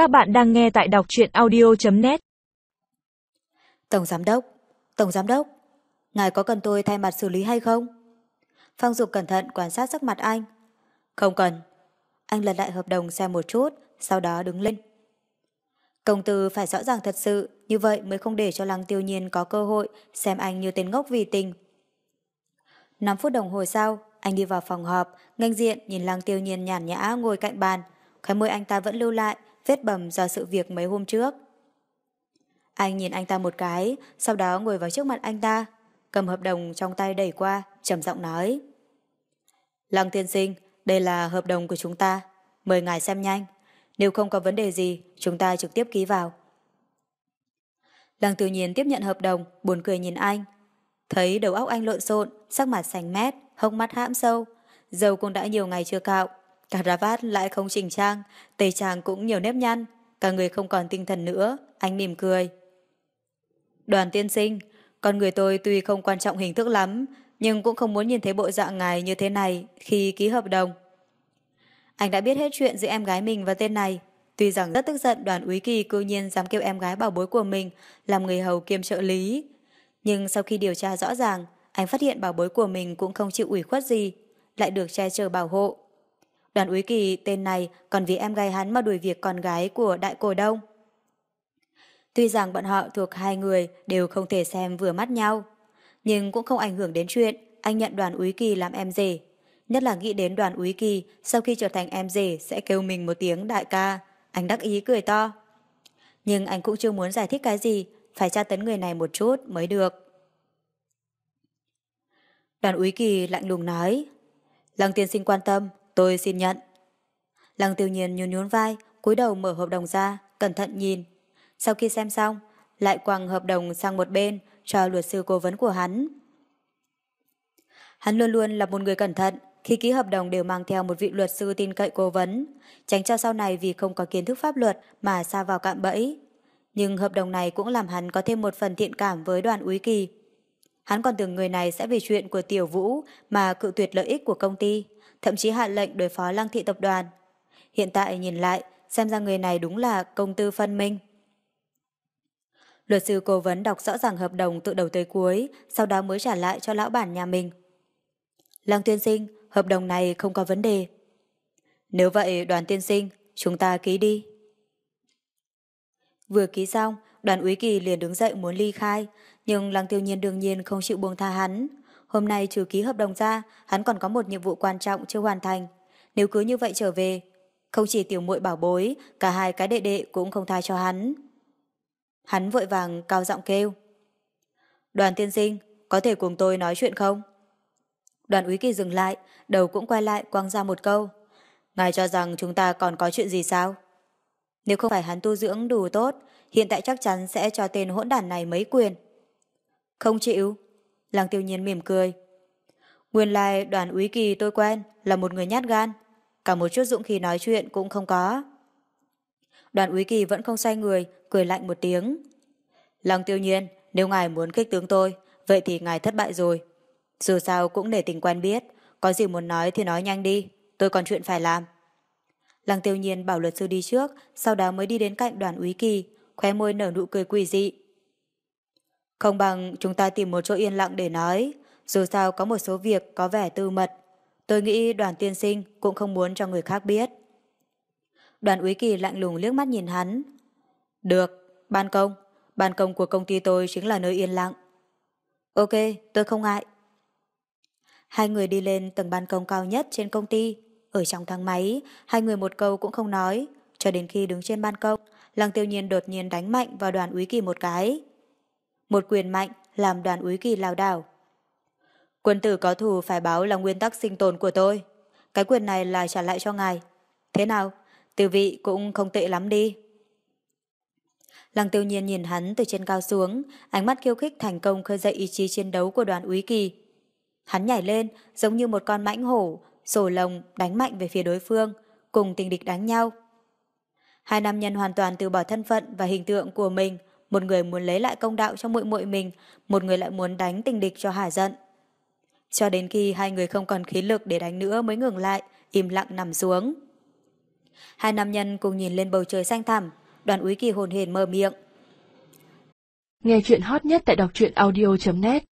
Các bạn đang nghe tại đọc truyện audio.net Tổng Giám Đốc, Tổng Giám Đốc, ngài có cần tôi thay mặt xử lý hay không? Phong Dục cẩn thận quan sát sắc mặt anh. Không cần. Anh lật lại hợp đồng xem một chút, sau đó đứng lên. Công tư phải rõ ràng thật sự, như vậy mới không để cho Lăng Tiêu Nhiên có cơ hội xem anh như tên ngốc vì tình. 5 phút đồng hồ sau, anh đi vào phòng họp, nghênh diện nhìn Lăng Tiêu Nhiên nhàn nhã ngồi cạnh bàn, khóe môi anh ta vẫn lưu lại vết bầm do sự việc mấy hôm trước. Anh nhìn anh ta một cái, sau đó ngồi vào trước mặt anh ta, cầm hợp đồng trong tay đẩy qua, trầm giọng nói. Lăng tiên sinh, đây là hợp đồng của chúng ta, mời ngài xem nhanh. Nếu không có vấn đề gì, chúng ta trực tiếp ký vào. Lăng tự nhiên tiếp nhận hợp đồng, buồn cười nhìn anh. Thấy đầu óc anh lộn xộn, sắc mặt xanh mét, hốc mắt hãm sâu. Dầu cũng đã nhiều ngày chưa cạo, Cả ra lại không chỉnh trang, tây trang cũng nhiều nếp nhăn, cả người không còn tinh thần nữa, anh mỉm cười. Đoàn tiên sinh, con người tôi tuy không quan trọng hình thức lắm, nhưng cũng không muốn nhìn thấy bộ dạng ngài như thế này khi ký hợp đồng. Anh đã biết hết chuyện giữa em gái mình và tên này, tuy rằng rất tức giận đoàn úy kỳ cư nhiên dám kêu em gái bảo bối của mình làm người hầu kiêm trợ lý. Nhưng sau khi điều tra rõ ràng, anh phát hiện bảo bối của mình cũng không chịu ủy khuất gì, lại được che chở bảo hộ. Đoàn úy kỳ tên này còn vì em gái hắn mà đuổi việc con gái của đại cổ đông. Tuy rằng bọn họ thuộc hai người đều không thể xem vừa mắt nhau, nhưng cũng không ảnh hưởng đến chuyện anh nhận đoàn úy kỳ làm em rể. Nhất là nghĩ đến đoàn úy kỳ sau khi trở thành em rể sẽ kêu mình một tiếng đại ca, anh đắc ý cười to. Nhưng anh cũng chưa muốn giải thích cái gì, phải tra tấn người này một chút mới được. Đoàn úy kỳ lạnh lùng nói, Lăng tiên sinh quan tâm, Tôi xin nhận. Lăng tiêu nhiên nhún nhún vai, cúi đầu mở hợp đồng ra, cẩn thận nhìn. Sau khi xem xong, lại quăng hợp đồng sang một bên cho luật sư cố vấn của hắn. Hắn luôn luôn là một người cẩn thận, khi ký hợp đồng đều mang theo một vị luật sư tin cậy cố vấn, tránh cho sau này vì không có kiến thức pháp luật mà xa vào cạm bẫy. Nhưng hợp đồng này cũng làm hắn có thêm một phần thiện cảm với đoàn úy kỳ. Hắn còn tưởng người này sẽ vì chuyện của Tiểu Vũ mà cự tuyệt lợi ích của công ty, thậm chí hạ lệnh đối phó lăng thị tập đoàn. Hiện tại nhìn lại, xem ra người này đúng là công tư phân minh. Luật sư cố vấn đọc rõ ràng hợp đồng từ đầu tới cuối, sau đó mới trả lại cho lão bản nhà mình. Lăng tiên sinh, hợp đồng này không có vấn đề. Nếu vậy đoàn tiên sinh, chúng ta ký đi. Vừa ký xong, đoàn úy kỳ liền đứng dậy muốn ly khai, nhưng lăng tiêu nhiên đương nhiên không chịu buông tha hắn. Hôm nay trừ ký hợp đồng ra, hắn còn có một nhiệm vụ quan trọng chưa hoàn thành. Nếu cứ như vậy trở về, không chỉ tiểu muội bảo bối, cả hai cái đệ đệ cũng không tha cho hắn. Hắn vội vàng cao giọng kêu. Đoàn tiên sinh, có thể cùng tôi nói chuyện không? Đoàn úy kỳ dừng lại, đầu cũng quay lại quăng ra một câu. Ngài cho rằng chúng ta còn có chuyện gì sao? Nếu không phải hắn tu dưỡng đủ tốt, hiện tại chắc chắn sẽ cho tên hỗn đản này mấy quyền. Không chịu. Lăng tiêu nhiên mỉm cười. Nguyên lai đoàn úy kỳ tôi quen là một người nhát gan. Cả một chút dũng khí nói chuyện cũng không có. Đoàn úy kỳ vẫn không say người, cười lạnh một tiếng. Lăng tiêu nhiên, nếu ngài muốn kích tướng tôi, vậy thì ngài thất bại rồi. Dù sao cũng để tình quen biết, có gì muốn nói thì nói nhanh đi, tôi còn chuyện phải làm. Lăng tiêu nhiên bảo luật sư đi trước, sau đó mới đi đến cạnh đoàn úy kỳ, khóe môi nở nụ cười quỷ dị. Không bằng chúng ta tìm một chỗ yên lặng để nói, dù sao có một số việc có vẻ tư mật. Tôi nghĩ đoàn tiên sinh cũng không muốn cho người khác biết. Đoàn úy kỳ lạnh lùng liếc mắt nhìn hắn. Được, ban công. Ban công của công ty tôi chính là nơi yên lặng. Ok, tôi không ngại. Hai người đi lên tầng ban công cao nhất trên công ty. Ở trong thang máy, hai người một câu cũng không nói. Cho đến khi đứng trên ban công, Lăng tiêu nhiên đột nhiên đánh mạnh vào đoàn úy kỳ một cái. Một quyền mạnh làm đoàn úy kỳ lao đảo. Quân tử có thù phải báo là nguyên tắc sinh tồn của tôi. Cái quyền này là trả lại cho ngài. Thế nào? Từ vị cũng không tệ lắm đi. Lăng tiêu nhiên nhìn hắn từ trên cao xuống, ánh mắt khiêu khích thành công khơi dậy ý chí chiến đấu của đoàn úy kỳ. Hắn nhảy lên, giống như một con mãnh hổ, sổ lồng đánh mạnh về phía đối phương, cùng tình địch đánh nhau. Hai nam nhân hoàn toàn từ bỏ thân phận và hình tượng của mình, một người muốn lấy lại công đạo cho muội muội mình, một người lại muốn đánh tình địch cho hả giận. Cho đến khi hai người không còn khí lực để đánh nữa mới ngừng lại, im lặng nằm xuống. Hai nam nhân cùng nhìn lên bầu trời xanh thẳm, đoàn úy kỳ hồn hển mở miệng. Nghe chuyện hot nhất tại đọc truyện audio.net